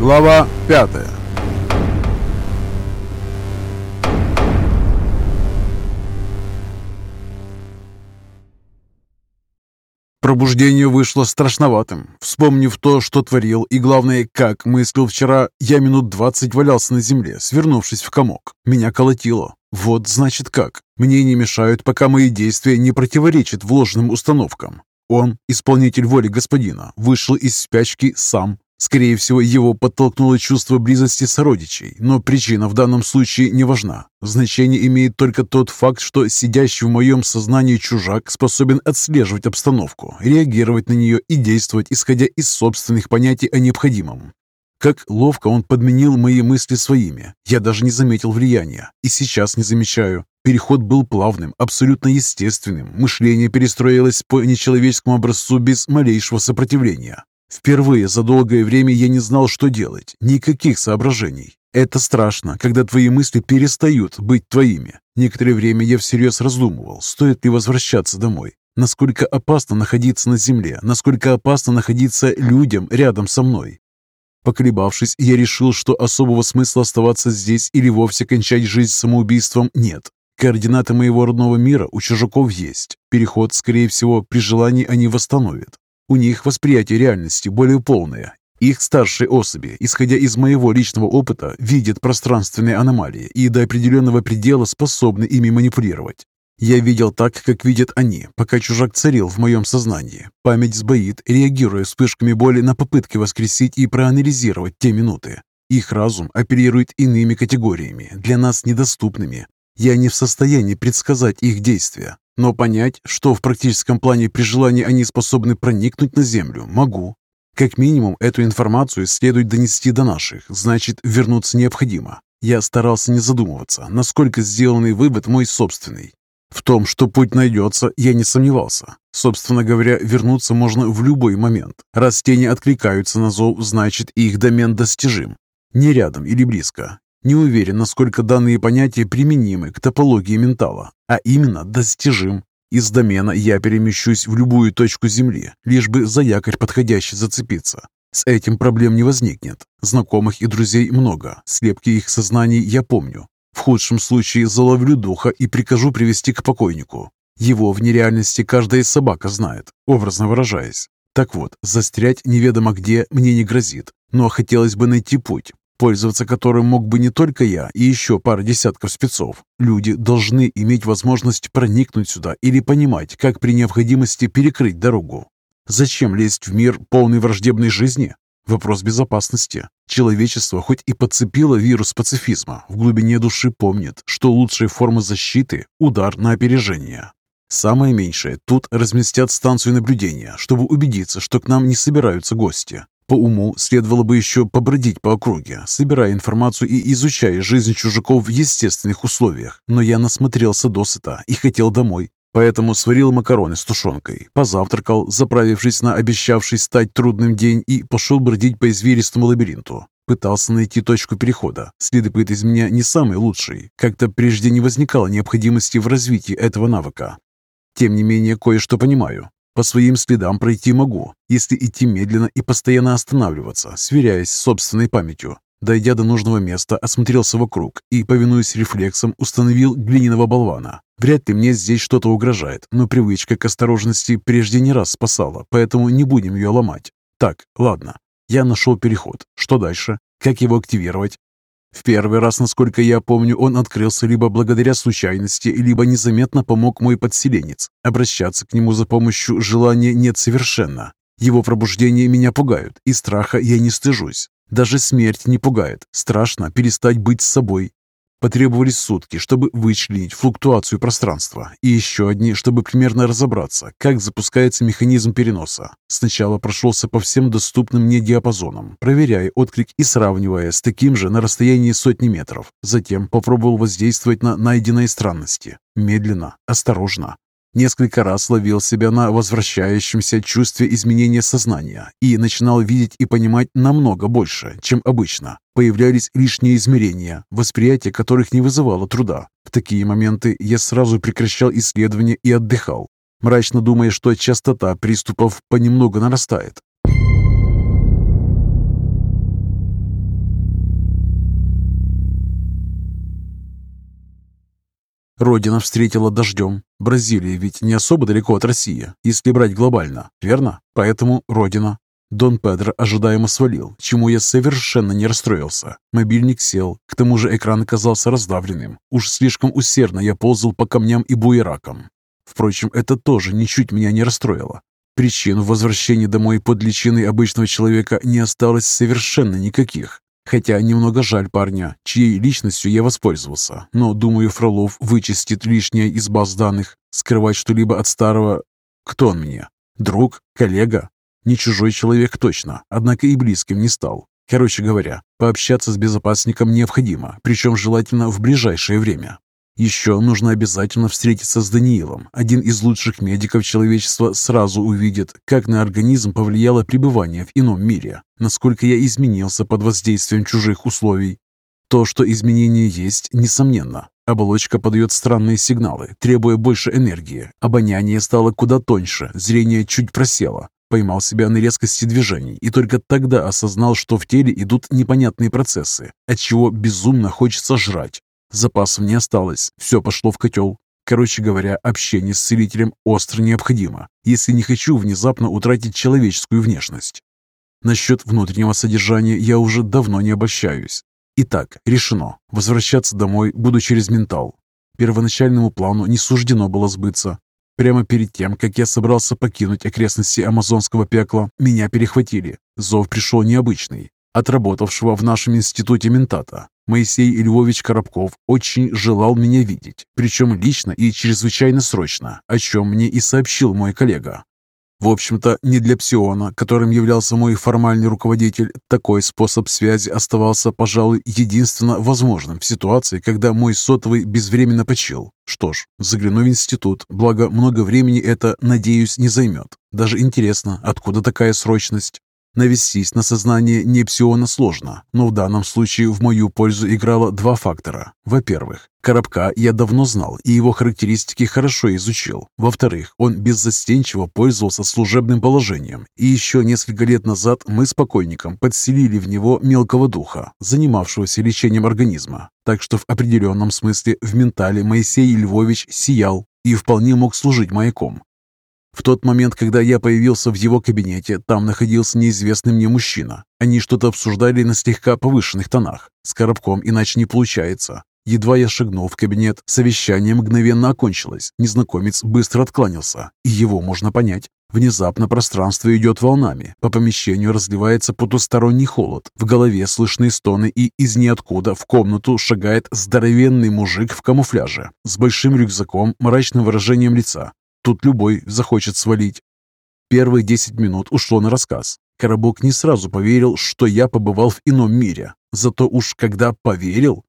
Глава 5 Пробуждение вышло страшноватым. Вспомнив то, что творил, и главное, как мыслил вчера, я минут двадцать валялся на земле, свернувшись в комок. Меня колотило. Вот значит как. Мне не мешают, пока мои действия не противоречат вложенным установкам. Он, исполнитель воли господина, вышел из спячки сам, Скорее всего, его подтолкнуло чувство близости сородичей, но причина в данном случае не важна. Значение имеет только тот факт, что сидящий в моем сознании чужак способен отслеживать обстановку, реагировать на нее и действовать, исходя из собственных понятий о необходимом. Как ловко он подменил мои мысли своими. Я даже не заметил влияния. И сейчас не замечаю. Переход был плавным, абсолютно естественным. Мышление перестроилось по нечеловеческому образцу без малейшего сопротивления. Впервые за долгое время я не знал, что делать. Никаких соображений. Это страшно, когда твои мысли перестают быть твоими. Некоторое время я всерьез раздумывал, стоит ли возвращаться домой. Насколько опасно находиться на земле, насколько опасно находиться людям рядом со мной. Поколебавшись, я решил, что особого смысла оставаться здесь или вовсе кончать жизнь самоубийством нет. Координаты моего родного мира у чужаков есть. Переход, скорее всего, при желании они восстановят. У них восприятие реальности более полное. Их старшие особи, исходя из моего личного опыта, видят пространственные аномалии и до определенного предела способны ими манипулировать. Я видел так, как видят они, пока чужак царил в моем сознании. Память сбоит, реагируя вспышками боли на попытки воскресить и проанализировать те минуты. Их разум оперирует иными категориями, для нас недоступными. Я не в состоянии предсказать их действия, но понять, что в практическом плане при желании они способны проникнуть на Землю, могу. Как минимум, эту информацию следует донести до наших, значит, вернуться необходимо. Я старался не задумываться, насколько сделанный вывод мой собственный. В том, что путь найдется, я не сомневался. Собственно говоря, вернуться можно в любой момент. Раз те не откликаются на зов, значит, их домен достижим. Не рядом или близко. Не уверен, насколько данные понятия применимы к топологии ментала, а именно достижим. Из домена я перемещусь в любую точку Земли, лишь бы за якорь подходящий зацепиться. С этим проблем не возникнет. Знакомых и друзей много, слепки их сознаний я помню. В худшем случае заловлю духа и прикажу привести к покойнику. Его в нереальности каждая собака знает, образно выражаясь. Так вот, застрять неведомо где мне не грозит, но хотелось бы найти путь, пользоваться которым мог бы не только я и еще пара десятков спецов. Люди должны иметь возможность проникнуть сюда или понимать, как при необходимости перекрыть дорогу. Зачем лезть в мир полный враждебной жизни? Вопрос безопасности. Человечество хоть и подцепило вирус пацифизма, в глубине души помнит, что лучшая форма защиты – удар на опережение. Самое меньшее, тут разместят станцию наблюдения, чтобы убедиться, что к нам не собираются гости. По уму следовало бы еще побродить по округе, собирая информацию и изучая жизнь чужаков в естественных условиях. Но я насмотрелся досыта и хотел домой. Поэтому сварил макароны с тушенкой, позавтракал, заправившись на обещавший стать трудным день и пошел бродить по извилистому лабиринту. Пытался найти точку перехода. Следопыт из меня не самый лучший. Как-то прежде не возникало необходимости в развитии этого навыка. Тем не менее, кое-что понимаю. По своим следам пройти могу, если идти медленно и постоянно останавливаться, сверяясь с собственной памятью. Дойдя до нужного места, осмотрелся вокруг и, повинуясь рефлексам, установил глиняного болвана. Вряд ли мне здесь что-то угрожает, но привычка к осторожности прежде не раз спасала, поэтому не будем ее ломать. Так, ладно. Я нашел переход. Что дальше? Как его активировать? В первый раз, насколько я помню, он открылся либо благодаря случайности, либо незаметно помог мой подселенец. Обращаться к нему за помощью желания нет совершенно. Его пробуждения меня пугают, и страха я не стыжусь. Даже смерть не пугает. Страшно перестать быть собой. Потребовались сутки, чтобы вычленить флуктуацию пространства, и еще одни, чтобы примерно разобраться, как запускается механизм переноса. Сначала прошелся по всем доступным мне диапазонам, проверяя отклик и сравнивая с таким же на расстоянии сотни метров. Затем попробовал воздействовать на найденные странности. Медленно, осторожно, Несколько раз ловил себя на возвращающемся чувстве изменения сознания и начинал видеть и понимать намного больше, чем обычно. Появлялись лишние измерения, восприятие которых не вызывало труда. В такие моменты я сразу прекращал исследование и отдыхал, мрачно думая, что частота приступов понемногу нарастает. Родина встретила дождем. Бразилия ведь не особо далеко от России, если брать глобально, верно? Поэтому Родина. Дон Педро ожидаемо свалил, чему я совершенно не расстроился. Мобильник сел, к тому же экран оказался раздавленным. Уж слишком усердно я ползал по камням и буеракам. Впрочем, это тоже ничуть меня не расстроило. Причин возвращения домой под личиной обычного человека не осталось совершенно никаких. Хотя немного жаль парня, чьей личностью я воспользовался. Но, думаю, Фролов вычистит лишнее из баз данных. Скрывать что-либо от старого... Кто он мне? Друг? Коллега? Не чужой человек точно, однако и близким не стал. Короче говоря, пообщаться с безопасником необходимо, причем желательно в ближайшее время. Еще нужно обязательно встретиться с Даниилом. Один из лучших медиков человечества сразу увидит, как на организм повлияло пребывание в ином мире, насколько я изменился под воздействием чужих условий. То, что изменения есть, несомненно. Оболочка подает странные сигналы, требуя больше энергии. Обоняние стало куда тоньше, зрение чуть просело. Поймал себя на резкости движений и только тогда осознал, что в теле идут непонятные процессы, отчего безумно хочется жрать. Запасов не осталось, все пошло в котел. Короче говоря, общение с целителем остро необходимо, если не хочу внезапно утратить человеческую внешность. Насчет внутреннего содержания я уже давно не обольщаюсь. Итак, решено. Возвращаться домой буду через ментал. Первоначальному плану не суждено было сбыться. Прямо перед тем, как я собрался покинуть окрестности амазонского пекла, меня перехватили. Зов пришел необычный. Отработавшего в нашем институте ментата. Моисей Львович Коробков очень желал меня видеть, причем лично и чрезвычайно срочно, о чем мне и сообщил мой коллега. В общем-то, не для Псиона, которым являлся мой формальный руководитель, такой способ связи оставался, пожалуй, единственно возможным в ситуации, когда мой сотовый безвременно почил. Что ж, загляну в институт, благо много времени это, надеюсь, не займет. Даже интересно, откуда такая срочность? Навестись на сознание Непсиона сложно, но в данном случае в мою пользу играло два фактора. Во-первых, Коробка я давно знал и его характеристики хорошо изучил. Во-вторых, он беззастенчиво пользовался служебным положением. И еще несколько лет назад мы с покойником подселили в него мелкого духа, занимавшегося лечением организма. Так что в определенном смысле в ментале Моисей Львович сиял и вполне мог служить маяком. В тот момент, когда я появился в его кабинете, там находился неизвестный мне мужчина. Они что-то обсуждали на слегка повышенных тонах. С коробком иначе не получается. Едва я шагнул в кабинет, совещание мгновенно окончилось. Незнакомец быстро откланялся, и его можно понять. Внезапно пространство идет волнами, по помещению разливается потусторонний холод, в голове слышны стоны, и из ниоткуда в комнату шагает здоровенный мужик в камуфляже, с большим рюкзаком, мрачным выражением лица. Тут любой захочет свалить. Первые десять минут ушло на рассказ. Коробок не сразу поверил, что я побывал в ином мире. Зато уж когда поверил...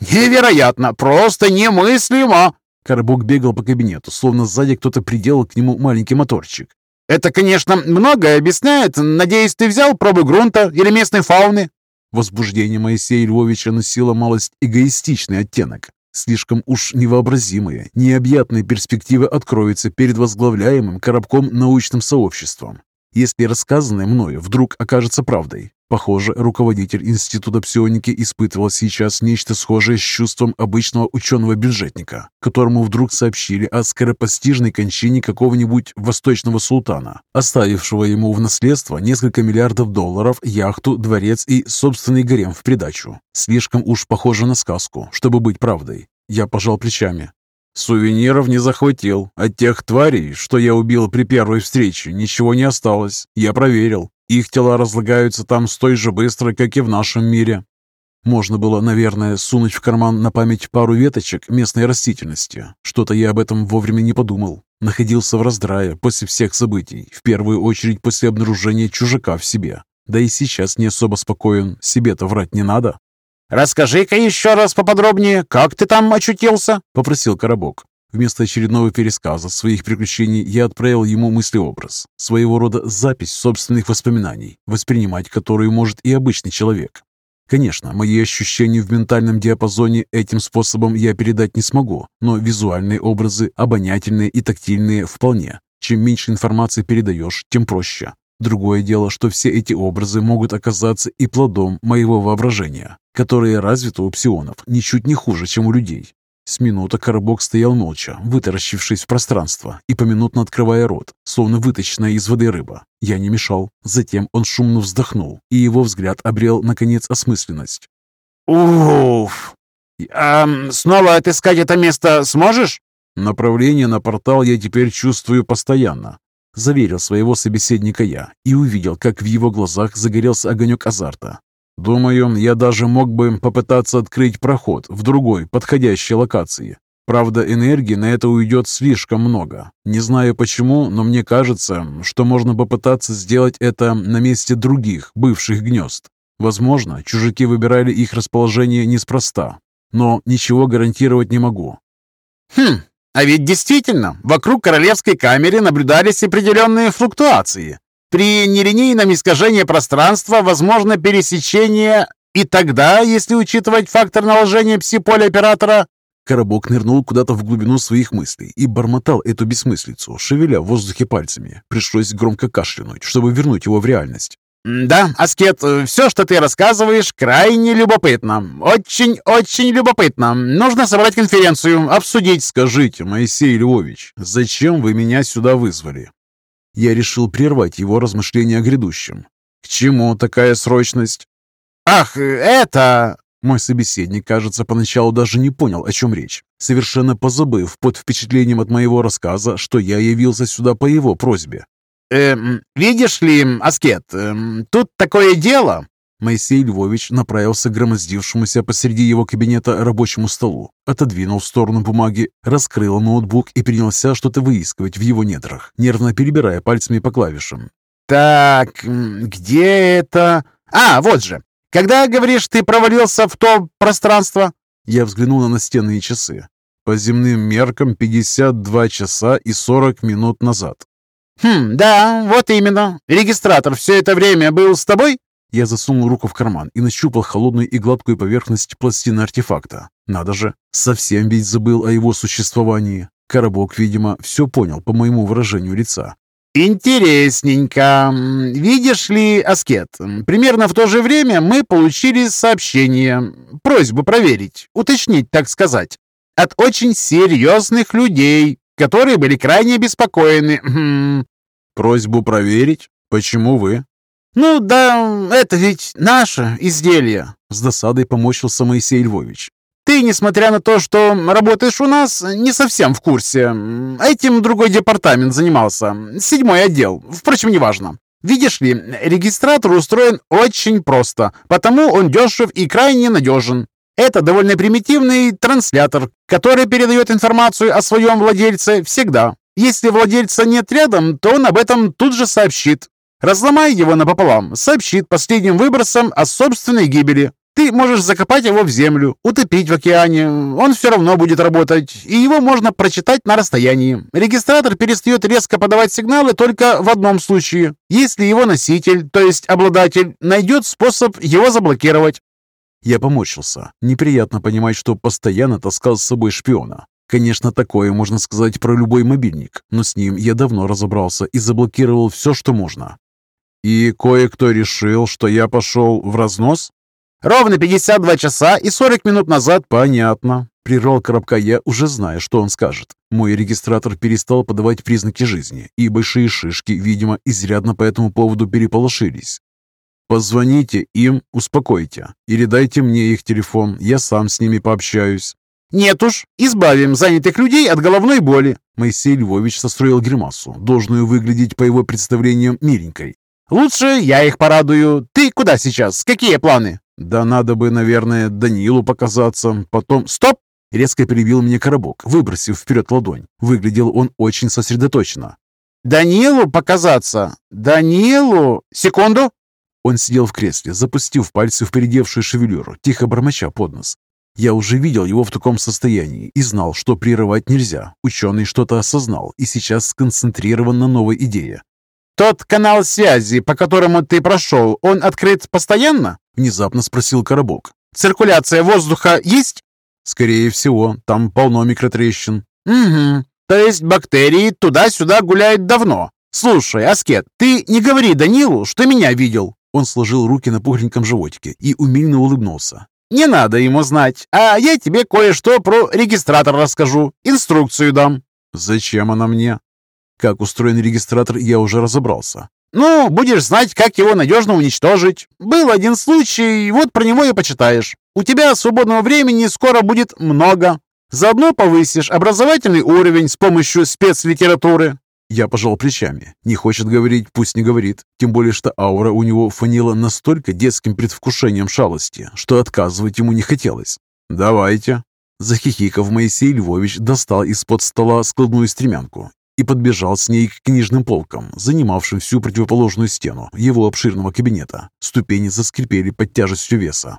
«Невероятно! Просто немыслимо!» Коробок бегал по кабинету, словно сзади кто-то приделал к нему маленький моторчик. «Это, конечно, многое объясняет. Надеюсь, ты взял пробы грунта или местной фауны?» Возбуждение Моисея Львовича носило малость эгоистичный оттенок. Слишком уж невообразимые, необъятные перспективы откроются перед возглавляемым коробком научным сообществом. Если рассказанное мною вдруг окажется правдой, похоже, руководитель Института псионики испытывал сейчас нечто схожее с чувством обычного ученого-бюджетника, которому вдруг сообщили о скоропостижной кончине какого-нибудь восточного султана, оставившего ему в наследство несколько миллиардов долларов, яхту, дворец и собственный гарем в придачу. Слишком уж похоже на сказку, чтобы быть правдой. Я пожал плечами. Сувениров не захватил. От тех тварей, что я убил при первой встрече, ничего не осталось. Я проверил. Их тела разлагаются там столь же быстро, как и в нашем мире. Можно было, наверное, сунуть в карман на память пару веточек местной растительности. Что-то я об этом вовремя не подумал. Находился в раздрае после всех событий, в первую очередь после обнаружения чужака в себе. Да и сейчас не особо спокоен, себе-то врать не надо. «Расскажи-ка еще раз поподробнее, как ты там очутился?» — попросил Коробок. Вместо очередного пересказа своих приключений я отправил ему мыслеобраз, своего рода запись собственных воспоминаний, воспринимать которую может и обычный человек. Конечно, мои ощущения в ментальном диапазоне этим способом я передать не смогу, но визуальные образы, обонятельные и тактильные вполне. Чем меньше информации передаешь, тем проще. Другое дело, что все эти образы могут оказаться и плодом моего воображения, которое развито у псионов ничуть не хуже, чем у людей. С минуты коробок стоял молча, вытаращившись в пространство и поминутно открывая рот, словно вытащенная из воды рыба. Я не мешал. Затем он шумно вздохнул, и его взгляд обрел, наконец, осмысленность. «Уф! А снова отыскать это место сможешь?» «Направление на портал я теперь чувствую постоянно», — заверил своего собеседника я и увидел, как в его глазах загорелся огонек азарта. Думаю, я даже мог бы попытаться открыть проход в другой, подходящей локации. Правда, энергии на это уйдет слишком много. Не знаю почему, но мне кажется, что можно попытаться сделать это на месте других бывших гнезд. Возможно, чужаки выбирали их расположение неспроста, но ничего гарантировать не могу. Хм, а ведь действительно, вокруг королевской камеры наблюдались определенные флуктуации. При нелинейном искажении пространства возможно пересечение, и тогда, если учитывать фактор наложения пси-поля оператора... Коробок нырнул куда-то в глубину своих мыслей и бормотал эту бессмыслицу, шевеля в воздухе пальцами. Пришлось громко кашлянуть, чтобы вернуть его в реальность. «Да, Аскет, все, что ты рассказываешь, крайне любопытно. Очень-очень любопытно. Нужно собрать конференцию, обсудить». «Скажите, Моисей Львович, зачем вы меня сюда вызвали?» Я решил прервать его размышления о грядущем. «К чему такая срочность?» «Ах, это...» Мой собеседник, кажется, поначалу даже не понял, о чем речь, совершенно позабыв под впечатлением от моего рассказа, что я явился сюда по его просьбе. «Эм, видишь ли, Аскет, эм, тут такое дело...» Моисей Львович направился к громоздившемуся посреди его кабинета рабочему столу, отодвинул в сторону бумаги, раскрыл ноутбук и принялся что-то выискивать в его недрах, нервно перебирая пальцами по клавишам. «Так, где это? А, вот же! Когда, говоришь, ты провалился в то пространство?» Я взглянул на настенные часы. По земным меркам 52 часа и 40 минут назад. «Хм, да, вот именно. Регистратор все это время был с тобой?» Я засунул руку в карман и нащупал холодную и гладкую поверхность пластины артефакта. Надо же, совсем ведь забыл о его существовании. Коробок, видимо, все понял по моему выражению лица. «Интересненько. Видишь ли, Аскет, примерно в то же время мы получили сообщение, просьбу проверить, уточнить, так сказать, от очень серьезных людей, которые были крайне обеспокоены. Хм. Просьбу проверить? Почему вы? «Ну да, это ведь наше изделие», — с досадой помочился Моисей Львович. «Ты, несмотря на то, что работаешь у нас, не совсем в курсе. Этим другой департамент занимался, седьмой отдел, впрочем, неважно. Видишь ли, регистратор устроен очень просто, потому он дешев и крайне надежен. Это довольно примитивный транслятор, который передает информацию о своем владельце всегда. Если владельца нет рядом, то он об этом тут же сообщит. Разломай его напополам, сообщит последним выбросам о собственной гибели. Ты можешь закопать его в землю, утопить в океане, он все равно будет работать, и его можно прочитать на расстоянии. Регистратор перестает резко подавать сигналы только в одном случае, если его носитель, то есть обладатель, найдет способ его заблокировать. Я поморщился. Неприятно понимать, что постоянно таскал с собой шпиона. Конечно, такое можно сказать про любой мобильник, но с ним я давно разобрался и заблокировал все, что можно. И кое-кто решил, что я пошел в разнос? Ровно 52 часа и 40 минут назад. Понятно. Прервал коробка я, уже зная, что он скажет. Мой регистратор перестал подавать признаки жизни, и большие шишки, видимо, изрядно по этому поводу переполошились. Позвоните им, успокойте, или дайте мне их телефон, я сам с ними пообщаюсь. «Нет уж, избавим занятых людей от головной боли!» Моисей Львович состроил гримасу, должную выглядеть по его представлениям миленькой. Лучше я их порадую. Ты куда сейчас? Какие планы?» «Да надо бы, наверное, Данилу показаться. Потом...» «Стоп!» Резко перебил мне коробок, выбросив вперед ладонь. Выглядел он очень сосредоточенно. «Данилу показаться? Данилу? Секунду!» Он сидел в кресле, запустив пальцы в передевшую шевелюру, тихо бормоча под нос. Я уже видел его в таком состоянии и знал, что прерывать нельзя. Ученый что-то осознал и сейчас сконцентрирован на новой идее. «Тот канал связи, по которому ты прошел, он открыт постоянно?» — внезапно спросил Коробок. «Циркуляция воздуха есть?» «Скорее всего, там полно микротрещин». «Угу. То есть бактерии туда-сюда гуляют давно. Слушай, Аскет, ты не говори Данилу, что меня видел». Он сложил руки на пухленьком животике и умильно улыбнулся. не надо ему знать, а я тебе кое-что про регистратор расскажу, инструкцию дам». «Зачем она мне?» Как устроен регистратор, я уже разобрался. «Ну, будешь знать, как его надежно уничтожить. Был один случай, вот про него и почитаешь. У тебя свободного времени скоро будет много. Заодно повысишь образовательный уровень с помощью спецлитературы. Я пожал плечами. Не хочет говорить, пусть не говорит. Тем более, что аура у него фанила настолько детским предвкушением шалости, что отказывать ему не хотелось. «Давайте». Захихиков, Моисей Львович достал из-под стола складную стремянку и подбежал с ней к книжным полкам, занимавшим всю противоположную стену его обширного кабинета. Ступени заскрипели под тяжестью веса.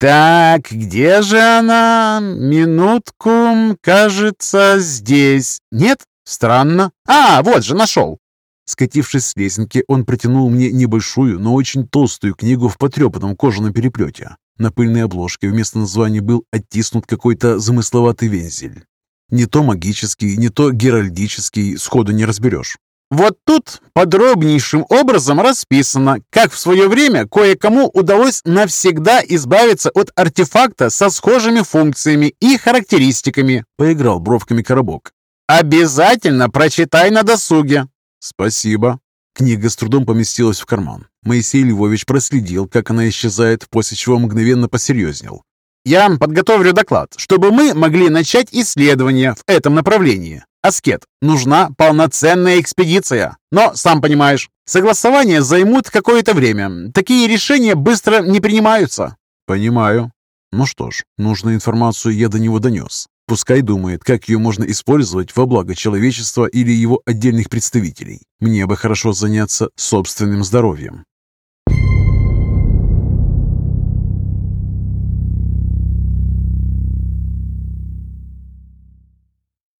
«Так, где же она? Минутку, кажется, здесь. Нет? Странно. А, вот же, нашел!» Скатившись с лесенки, он протянул мне небольшую, но очень толстую книгу в потрепанном кожаном переплете. На пыльной обложке вместо названия был оттиснут какой-то замысловатый вензель. Не то магический, не то геральдический, сходу не разберешь. Вот тут подробнейшим образом расписано, как в свое время кое-кому удалось навсегда избавиться от артефакта со схожими функциями и характеристиками. Поиграл бровками коробок. Обязательно прочитай на досуге. Спасибо. Книга с трудом поместилась в карман. Моисей Львович проследил, как она исчезает, после чего мгновенно посерьезнел. «Я подготовлю доклад, чтобы мы могли начать исследование в этом направлении. Аскет, нужна полноценная экспедиция. Но, сам понимаешь, согласования займут какое-то время. Такие решения быстро не принимаются». «Понимаю. Ну что ж, нужную информацию я до него донес. Пускай думает, как ее можно использовать во благо человечества или его отдельных представителей. Мне бы хорошо заняться собственным здоровьем.